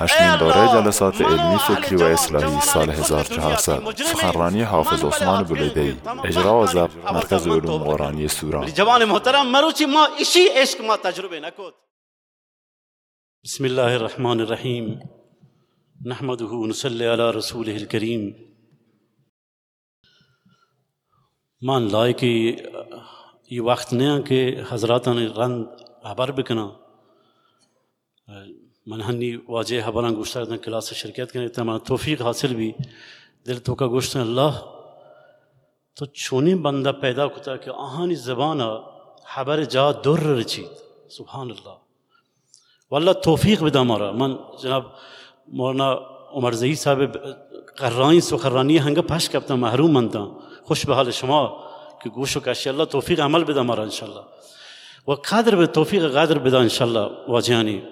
هشتمین دوره جلسات علمی فکری و اصلاحی سال 1400 سخنرانی حافظ عثمان بلیدی اجرا و ضبط مرکز علوم قرآنی سوران۔ جوان محترم مروچی ما اسی عشق ما تجربه نکود بسم الله الرحمن الرحیم۔ نحمده نصلي على رسوله الكريم مان لائے کہ یہ وقت نہیں کہ حضرات نے رند خبر بکنا من ہنی واجہ خبران گوشتا کرنا کلاس شرکت کرنے تمام توفیق حاصل بھی. دل تو کا گوشت اللہ. تو چونی بندہ پیدا کتا کہ آہانی زبان خبر جا در رچید. سبحان اللہ. واللہ توفیق بدا مارا. من جناب مولانا عمر زئی صاحب قرائن سو قرانی ہنگا پش کبتا محروم منتا. خوش بحال شما کہ گوشو کاشی اللہ توفیق عمل بدا مارا انشاءاللہ. و قادر به توفیق خادره بیداد ان شاء الله واجیانی.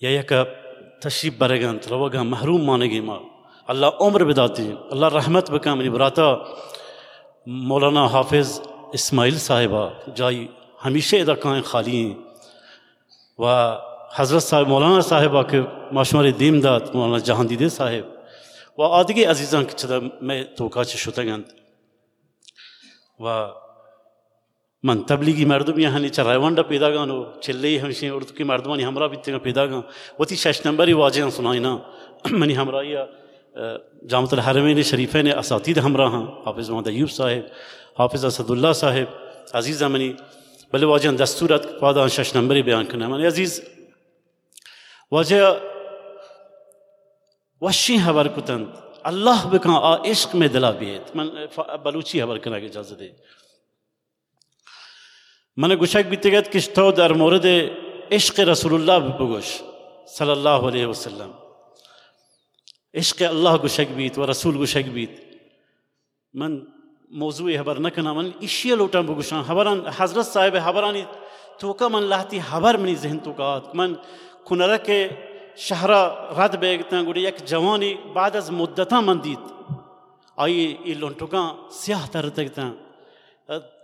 یا یک تشریف برگند روگا محروم مانگی ما. الله عمر بداتی. الله رحمت بکام. نی براتا. مولانا حافظ اسماعیل صاحبا جای همیشه ادکان خالی. و حضرت صاحب مولانا صاحبا که ماشمار دیم داد مولانا جهان دیده صاحب. و آدگی عزیزان که چدا می توکا چه گند و من تبلیغی مردم یہاں نیچا رائیوانڈا پیدا گانو چلے ہمشیں اردو کی مردمانی ہمراہ بیتے گا پیدا گا وہ تھی شش نمبری واجہ سنائی نا منی ہمراہی جامعت الحرمین شریفین اساتید ہمراہ ہیں حافظ محمد ایوب صاحب حافظ اسد اللہ صاحب عزیز منی بلے واجہ دستورت پادا شش نمبری بیان کرنا منی عزیز واجہ وشی حبر کتن اللہ بکان آ عشق میں دلا بیت من بلوچی حبر کرنا کی اجازت ہے من گوشک بیتگید که تو در مورد عشق رسول الله بگوش. صلی الله علیه و سلم عشق الله گوشک بیت و رسول گوشک بیت. من موضوع خبر نکنم من ایشی لوٹم بگوشم. خبران حضرت صاحب خبرانی توکا من لحتی خبر منی ذهن تو کات، من کنرک شهر رد بگتن گوری یک جوانی بعد از مدتا من دید. آئی ای لونٹوکا سیاه تر تکتن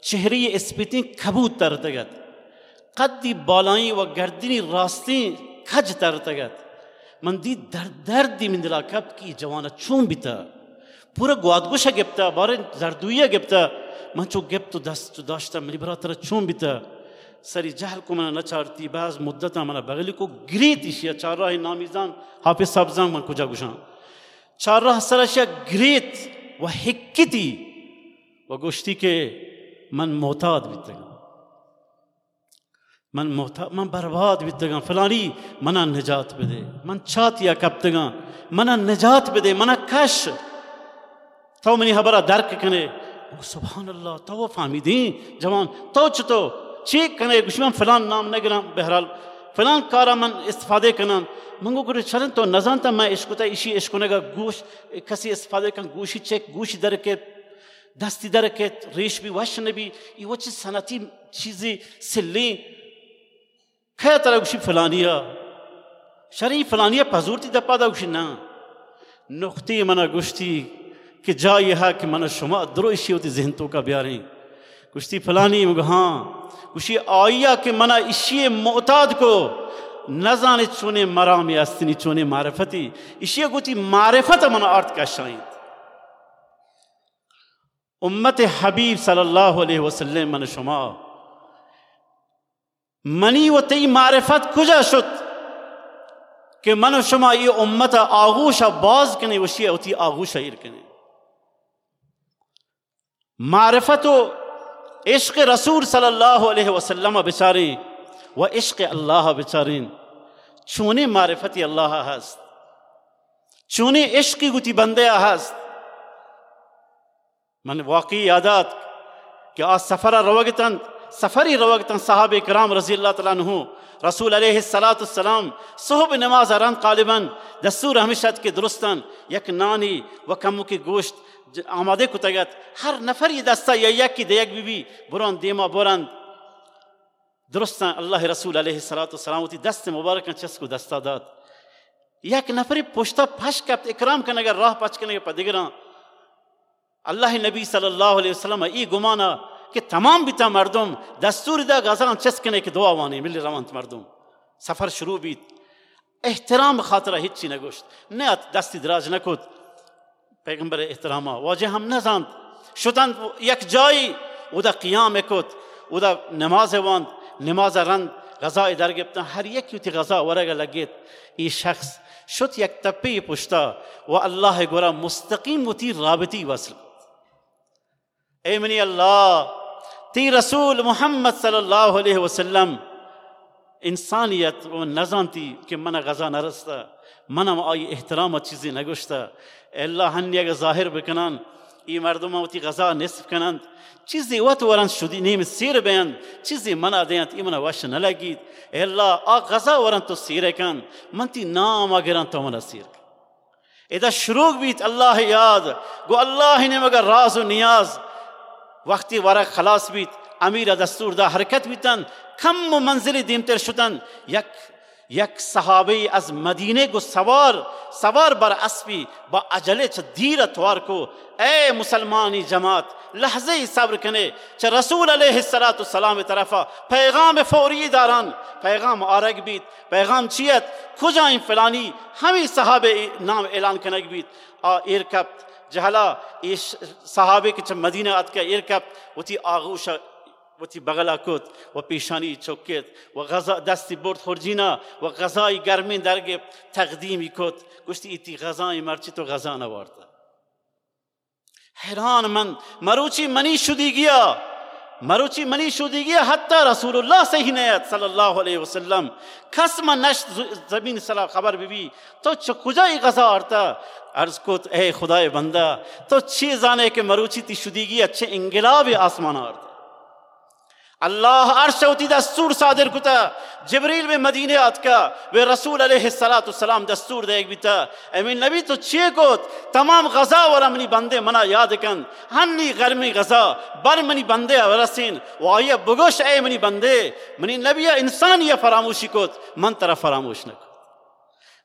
چهره اسپیتین کبود ترتگد قدی بالایی و گردنی راستی کج ترتگد من دی درد دردی من دلا کب کی جوانا چون بیتا. پورا گوادگوشا گپتا بار زردویا گپتا. من چو گپ تو دست تو داشتا ملی برا تر چون بیتا. سری جهل کو من نچارتی باز مدتا من بغلی کو گریتیشیا چار راه نامیزان حافظ سبزان من کجا گوشان چار راه سرشیا گریت و حکیتی. و گوشتی که من محتاط بیتگا من محتاط من برباد بیتگا فلانی منا نجات بدے. من چاتیا کبتگا منا نجات بدے. منا کش. تو منی حبرہ درک کنے. سبحان اللہ، تو فہمیدین جوان، تو چتو چیک کنے. کچھ من فلان نام نگرام بہرحال فلان کارا من استفادے کنن. منگو گرے چلن تو نزانتا میں عشق تا اسی عشق نگا گوش، کسی استفادے کن، گوشی چیک، گوشی درکے دستی درکت، ریش بھی وش نبی یہ وچ سنتی چیزیں سلیں کھیا طرح گوشی فلانیا. شرعی فلانیا پزورتی دپا دا گوشی نا. نقطی منا گوشتی کہ جا یہ ہے کہ منا شما دروشی ہوتی ذہن تو کا بیاریں. گوشتی فلانی مگو ہاں. گوشی آئیا کہ منا اشی معتاد کو نزان چونے مرامی استنی چونے معرفتی. اشی گوتی معرفت منا آرت کا شائیں امت حبیب صلی اللہ علیہ وسلم من شما. منی و تی معرفت کجا شد کہ من و شما یہ امت آغوش باز کنے وشی اوتی آغوش ایر کنے معرفت و عشق رسول صلی اللہ علیہ وسلم بچاریں و عشق اللہ بچاریں چونے معرفتی اللہ ہست. چونے عشقی گتی بندے ہست. من واقعی یادات کہ آج سفر روگتن سفری روگتن صحاب کرام رضی اللہ تعالیٰ عنہ، رسول علیہ السلام صحب نماز اران قالباً، دستور ہمیشت کے درستن یک نانی و کمو کی گوشت آمادے کو تگت، ہر نفر یہ دستہ یا یک کی دیگ بی بی بران دیما بران۔ درستن اللہ رسول علیہ السلام تی دست مبارکن چس کو دستہ داد۔ یک نفری پشتا پھش کبت اکرام کنگر راہ پچ کنگر پا دگران اللہ نبی صلی اللہ علیہ وسلم ای گمانا کہ تمام بیتا مردم دستور دا غزان چسکنے کے دعا وانی ملی روانت مردم سفر شروع بیت احترام خاطرہ ہچی نگوشت نیت دستی دراج نکوت پیغمبر احترامہ واجہ ہم نزاند شدن یک جائی او دا قیام اکوت او دا نماز واند نماز رند غذا در گرفتن هر یکی تی غذا ورگا لگید ای شخص شد یک تپی پشتا و اللہ گورا مستقیم و تی رابطی وصل اے منی اللہ تی رسول محمد صلی اللہ علیہ وسلم انسانیت و نزانتی کہ من غذا نرستا منم آئی احترام چیزی نگوشتا اللہ ہنی اگر ظاہر بکنان ای مردم وتی غذا نصف کنند. چیزی وقت ورن شدی نیم سیر بیند چیزی منا دیند ای منا وش نلگید. اللہ آ غذا ورن تو سیر کن من تی نام اگران تو منا سیر کن. اذا شروع بیت اللہ یاد گو اللہ نے مگر راز و نیاز وقتی ورق خلاص بیت امیر دستور دا حرکت بیتن کم و منزل دیمتر شدن. یک یک صحابی از مدینه گو سوار سوار بر اسبی با عجله چه دیر توار کو. اے مسلمانی جماعت لحظه صبر کنه چه رسول علیه السلام طرفا پیغام فوری داران پیغام آرگ بیت پیغام چیت؟ کجا این فلانی؟ همی صحابه نام اعلان کنگ بیت. آ ایر کپت جهلا ایش صحابه که چه مدینه ات که ایر کپت و تی آغوش وتی بغلا کت و پیشانی چوکت و غذا دستی برد خورجینا و غذای گرمین درگه تقدیمی کت گوشتی ایتی غذای مرچی تو غذا نوارد حیران من مروچی منی شدی گیا۔ مروچی منی شدی گیا حتی رسول اللہ صحیح نیت صلی اللہ علیہ وسلم خسم نش نشت زمین صلاح خبر بی بی تو کجای غذا آرتا عرض کت اے خدای بندہ تو چی زانے کے مروچی تی شدی گیا اچھے انگلاب آسمان آرتا اللہ عرش اوتی دستور صادر کتا، جبریل میں مدینہ آت کا رسول علیہ السلام دستور دے ایک بیتا امین نبی تو چھے کوت تمام غذا والا منی بندے منا یاد کن، ہنی غرمی غذا بر منی بندے ورسین و بگوش اے منی بندے، منی نبی انسان یہ فراموشی کوت، من طرف فراموش نکو۔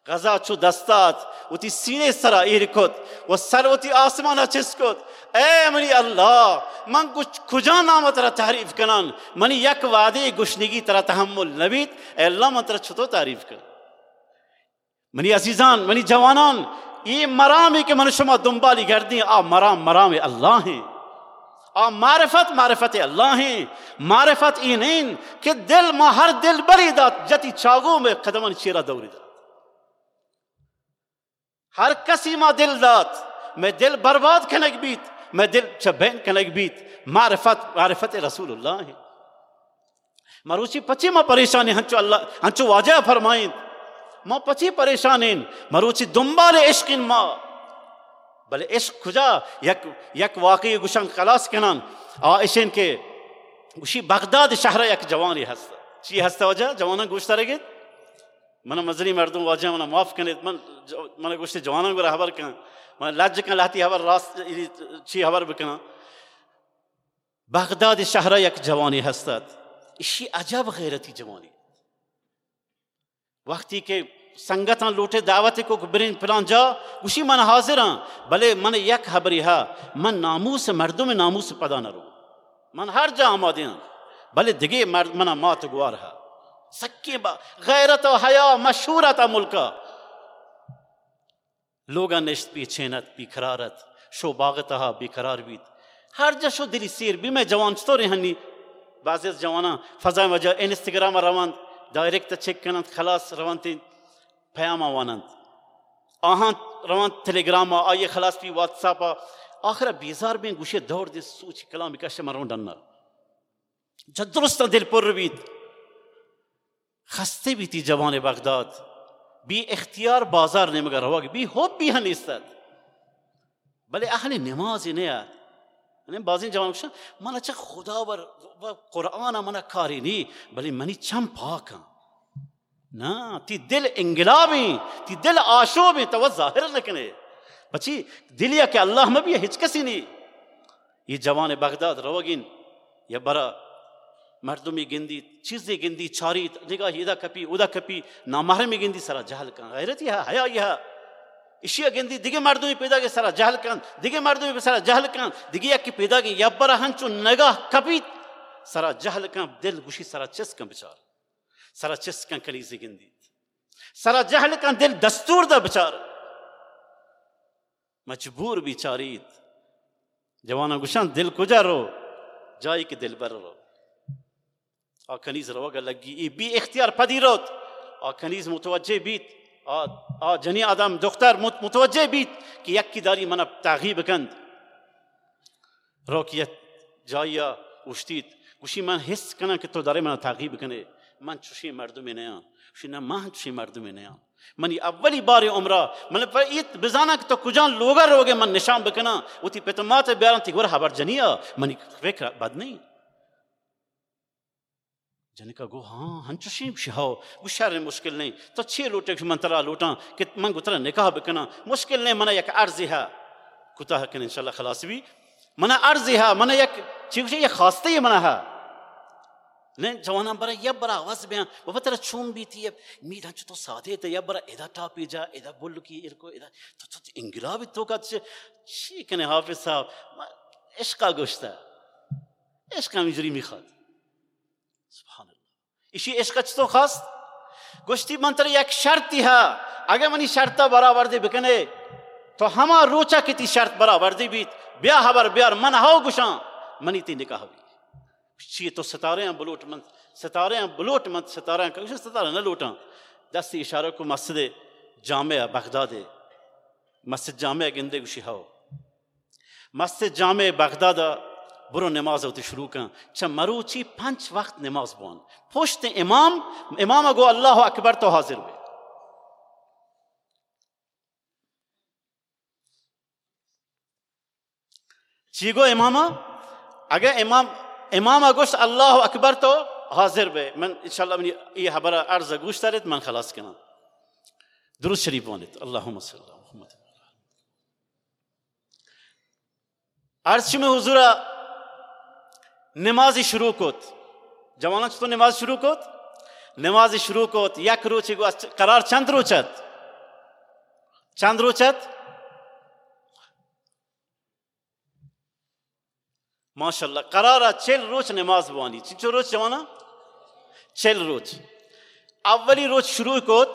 غذا چو دستات و تی سینے سرا ایر کت و سر و تی آسمانا چس کت۔ اے منی اللہ، من کچھ کجا نام ترا تعریف کنان؟ منی یک وعدے گشنگی ترا تحمل نبیت، اے اللہ من ترا چھتو تعریف کن۔ منی عزیزان، منی جوانان یہ مرامی کے من شما دنبالی گردی، آ مرام مرام اللہ ہیں۔ آ معرفت معرفت اللہ ہیں۔ معرفت این کہ دل ما ہر دل بری دات، جتی چاگو میں قدمان چیرہ دوری دات۔ ہر کسی ما دل دات میں دل برباد کنک بیت، میں دل چبین کنک بیت، معرفت معرفت رسول اللہ ہے۔ مروچی پچی ما پریشانی ہنچو اللہ، ہنچو واجہ فرمائیں۔ ما پچی پریشانی مروچی دنبال عشق ما۔ بلے عشق کجا؟ یک یک واقعی گشن خلاص کنان۔ آئشین کے گوشی بغداد شہر یک جوانی ہستا۔ چی ہستا وجہ؟ جوانا گوشتا رہ من مزنی مردم واجہ من معاف کنید، من من گوشت جوانان گرا خبر کن من لج کن لاتی خبر راست یعنی چی خبر بکنم بغداد شهر یک جوانی هستد اشی عجب غیرتی جوانی۔ وقتی که سنگتان لوٹے دعوت کو برین پلان جا، گوشی من حاضر ہاں بلے من یک خبری ہا من ناموس مردم ناموس پدا نہ رو۔ من ہر جا آمادی ہاں بلے دگے مرد من مات گوار ہا سکی با غیرت و حیا مشہورت ملکا لوگا نشت پی چھینت، پی کرارت شو باغتها بی قرار بیت۔ ہر جا شو دلی سیر بھی میں جوان چطور ہنی؟ بعضی از جوانا فضای وجہ انستگرام روان ڈائریکٹ چیک کنند، خلاص روان تین پیام آوانند۔ آہاں روان تلیگرام آئیے خلاص پی واتس واتساپ آخر بیزار بین گوشے دور دے، سوچ کلامی کشت مرون ڈنر جد درست دل پر بیت۔ خسته بیتی جوان بغداد. بی اختیار بازار نمگر ہوا بی حب بھی ہنیستد بلے اہل نمازی نیاد یعنی بعضی جوان کشن من اچھا خدا ور قرآن من کاری نی. بلے منی چم پاکا نا تی دل انگلابی تی دل آشوبی. تو ظاہر لکنے بچی دلیا کہ اللہ مبی ہچ کسی نہیں یہ جوان بغداد روگین یا برا مردمی گندی چیزیں گندی، چاری نگاہ ادا کپی ادا کپی، نامحرمی گندی، سرا جہل کا غیرت یہ حیا یہ اشیا گندی، دیگه مردمی پیدا که سرا جهل کن، دیگه مردمی سرا جهل کن، دیگه یکی پیدا که یبرا هنچو نگاه کپید سرا جهل کن، دل گوشی سرا چس کن بچار۔ سرا چس کن کنیزی گندی۔ سرا جهل کن، دل دستور دا بچار۔ مجبور بیچارید جوانا گوشان دل کجا رو؟ جایی که دل بر رو۔ آ، کنیز رو لگی۔ ای بی اختیار پدیرود آ، کنیز متوجه بیت۔ جنی آدم دختر متوجه بیت که یکی داری من تعقیب کند۔ روکیت جایی اشتید گوشی من حس کنم که تو داری من تعقیب کنه من چوشی مردمی نیام گوشی نه من چوشی مردمی نیام منی اولی بار عمرہ من پر ایت بزانا کہ تو کجان لوگا روگے من نشان بکنا وہ تی پیتمات بیارن تی گور حبر جنیا منی فکر بد نہیں جن کا گو ہاں ہنچو شیم شہاو گو شہر مشکل نہیں۔ تو چھ لوٹے من ترا لوٹاں، کہ من گو ترا نکاح بکنا مشکل نہیں منا یک عرضی ہے۔ کتا ہے کہ انشاءاللہ خلاص بھی۔ منا عرضی ہے منا یک چیز یہ خاصتے ہی منا ہے۔ نہیں جوانا برا یا برا آواز بیان وہ ترا چون بھی تھی میر ہنچو تو سادے تے یا برا ادا ٹاپی جا ادا بول کی ارکو ادا تو تو انگلابی تو کا چی کنے حافظ صاحب عشقہ گوشتا عشقہ مجری میخواد۔ سبحان اسی عشق تو خاص؟ گشتی منتر یک شرطی ہے ہاں۔ اگر منی شرط برابر دی بکنے، تو ہما روچا کتی شرط برابر دی بیت۔ بیا حبر بیار من ہاو گشاں منی تی نکاح بھی چی تو ستارے ہیں بلوٹ من ستارے ہیں بلوٹ من ستارے ہیں کسی ستارے نہ لوٹاں۔ دستی اشارہ کو مسجد جامعہ بغداد مسجد جامعہ گندے گشی ہاو۔ مسجد جامع بغداد برو نماز ہوتی شروع کن. چا مروچی پنچ وقت نماز بوان پشت امام امام گو اللہ اکبر تو حاضر بے چی گو امام؟ اگر امام امام گوشت اللہ اکبر تو حاضر بے من انشاءاللہ من یہ حبر عرض گوشت دارت من خلاص کنا درست شریف بانت اللہم صلی اللہ محمد. عرض میں حضورہ نمازی شروع کت جوانا چطور نماز شروع کت نمازی شروع کت یک روچی گو قرار چند روچت چند روچت ماشاءاللہ. قرارا چل روچ نماز بوانی. چل روچ جوانا چل روچ اولی روچ شروع کت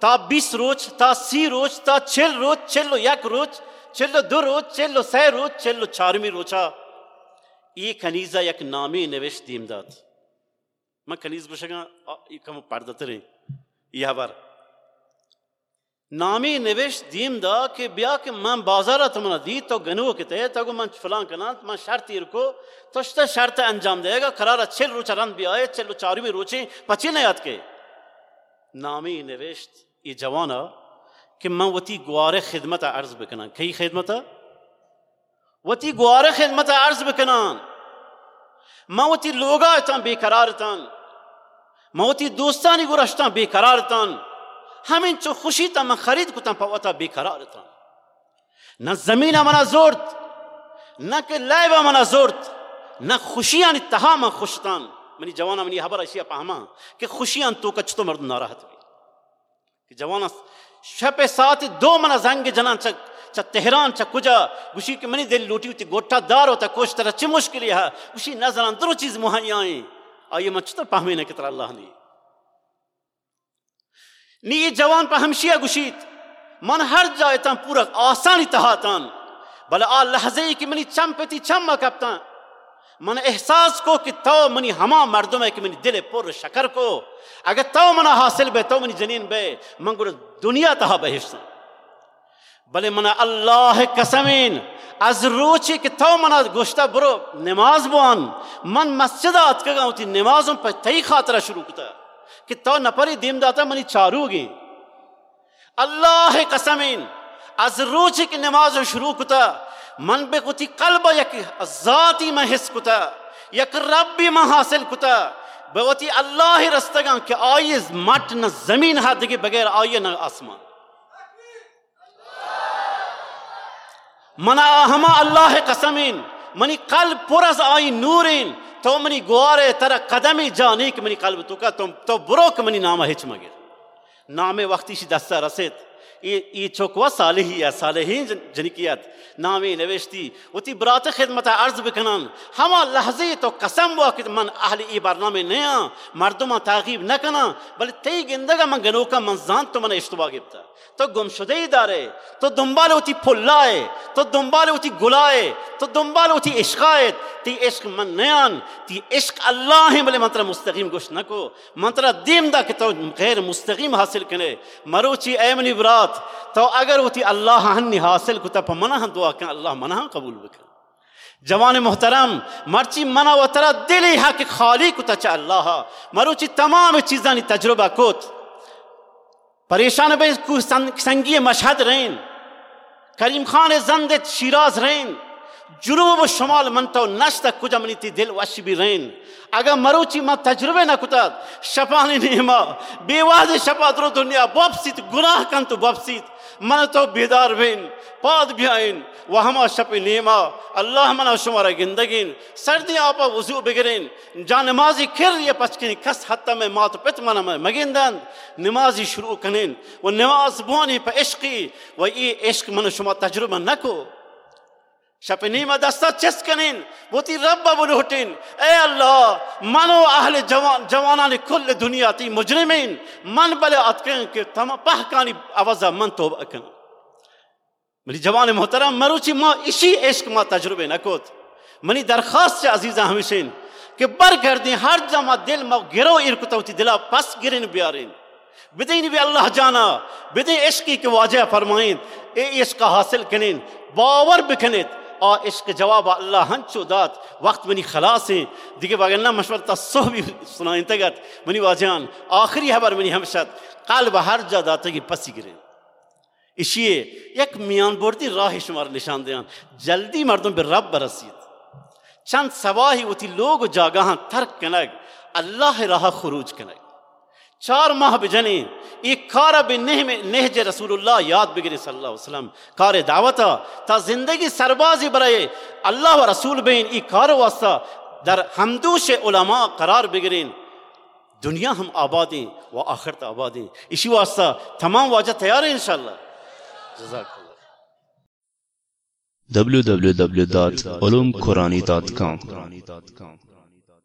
تا بیس روچ تا سی روچ تا چل روچ چلو یک روچ چلو دو روچ چلو سی روچ چلو چارمی روچا ای کنیزہ یک نامی نوشت دیم داد. میں کنیز بشگا ای کم پردت رہے یہ بار نامی نوشت دیم دا کہ بیا کہ من بازارا تمنا دی، تو گنو کتے تو من فلان کنا من شرطی رکو تو شتا شرط انجام دے گا قرارا چل روچا رند بھی آئے چل رو چاری میں روچے پچی نیاد کے. نامی نوشت یہ جوانا کہ من وتی گوار خدمت عرض بکنا کئی خدمت ہے وتی گوار خدمت عرض بکنان. ما وتی لوگا اتان بے قرار تان ما وتی دوستانی گرشتان بے قرار تان ہمین چو خوشی تا من خرید کتن پا بے قرار تان نہ زمین منا زورت نہ کہ لائبا منا زورت نہ خوشیاں اتہا من خوشتان. منی جوانا منی حبر اشیاء پاہما کہ خوشیاں تو کچھ تو مرد ناراحت ہوئی کہ جوانا شپ ساتھ دو منا زنگ جنان چک چا تہران، چا کجا، گوشی کہ منی دل لوٹی ہوتی گوٹا دار ہوتا، کوش طرح چی مشکلی ہے؟ گوشی نظر اندرو چیز مہنی آئیں۔ آئیے من چطور پہمی نے کتر اللہ نے؟ نی یہ جوان پہ ہمشیہ گوشیت، من ہر جائے تاں پورا آسانی تہاتان بلے آ لحظے کی منی چم پیتی، چم مکبتاں من احساس کو کہ تو منی ہما مردم ہے، کہ منی دل پر شکر کو۔ اگر تو منا حاصل بے، تو منی جنین بے۔ من گوڑ دنیا تہا بہشتاں بلے منا اللہ قسمین، از روچی کہ تو منا گوشتا برو نماز بوان، من مسجد آت کگا ہوتی نمازوں پر تئی خاطرہ شروع کتا، کہ تو نپری دیم داتا منی چارو گی۔ اللہ قسمین، از روچی کی نماز شروع کتا، من بے کتی قلب یک ذاتی میں حس کتا، یک ربی میں حاصل کتا۔ بے اللہ رستگاں کہ آئیے مٹ نہ زمین ہاتھ دگی بغیر آئیے نہ آسمان۔ منا ہما اللہ قسمین منی قلب پر آئی نورین تو منی گوارے ترا قدمی جانی کہ منی قلب تو کا تو, تو بروک منی نام ہچ مگر۔ نام وقتی شی دستہ رسید۔ ای چوکوا صالحی یا صالحین جنکیت۔ نامی نوشتی۔ و تی برات خدمت عرض بکنن ہما لحظه تو قسم ہوا کہ من اہل ای برنامه نیا مردم تاغیب نکنا بلی تی گندگا من گنوکا من زان تو من اشتباه گفتا تو گم شده ای داره تو دنبال اوتی پلائے تو دنبال اوتی گلائے، تو دنبال اوتی عشقائے، تی عشق من نیان تی عشق اللہ ہیں بلے منترہ مستقیم گوش نکو منترہ دیم دا کہ تو غیر مستقیم حاصل کنے مروچی اے منی برات، تو اگر اوتی اللہ ہنی حاصل کتا پا منہ دعا کن اللہ منہ قبول بکن جوان محترم، مرچی منہ و ترہ دلی حق خالی کتا چا اللہ۔ مروچی تمام چیزانی تجربہ کوت۔ پریشان بے سنگی مشہد رین. کریم خان زندت شیراز رین. جنوب و شمال من تو نشتا کجا منی تی دل وش بھی رین. اگر مروچی ما تجربے نہ کتا شپانی نیما. بیواز شپا درو دنیا. بابسیت گناہ کن تو بابسیت من تو بیدار بین. پاد بیائین و ہما شپ نیما. اللہ منا شمارا گندگین. سردی آپا وضوع بگرین. جا نمازی کر یہ پچکنی کس حتی میں مات پت منا میں مگندن نمازی شروع کنین. و نماز بوانی پا عشقی. و ای عشق من شما تجربہ نکو. شپ نیما دستا چس کنین وہ تی رب بلوٹین اے اللہ منو اہل جوان جوانان کل دنیا تی مجرمین، من بلے اتکن کہ تم پہکانی آوازہ من توبہ کن ملی جوان محترم، مروچی ما اسی عشق ما تجربے نکوت۔ منی درخواست سے عزیزہ ہمیشین کہ بر کردیں ہر جمع دل ما گرو ارکتا ہوتی دلا پس گرین بیارین۔ بدین بھی اللہ جانا، بدین عشقی کے واجہ فرمائیں اے عشق حاصل کنین، باور بکنیت۔ آ، عشق، جواب، اللہ ہنچو دات وقت منی خلاص ہیں۔ دیکھے باگر مشورہ تا صحبی بھی سنائیں تگت منی واجہان، آخری حبر منی ہمشت قلب ہر جا داتا کی پسی گریں اشیے یک میان بردی راہ شمار نشان دیان جلدی مردم بر رب برسید۔ چند سواہی ہوتی لوگ جاگاہاں ترک کنگ۔ اللہ راہ خروج کنگ۔ چار ماہ بجنے، ایک کارا بے نہج رسول اللہ یاد بگری صلی اللہ علیہ وسلم۔ کار دعوتا تا زندگی سربازی برائے اللہ و رسول بین ایک کار واسطہ در حمدوش علماء قرار بگرین۔ دنیا ہم آبادیں و آخرت آبادیں۔ اسی واسطہ تمام واجہ تیار ہیں انشاءاللہ۔ جزاک اللہ www.ulumqurani.com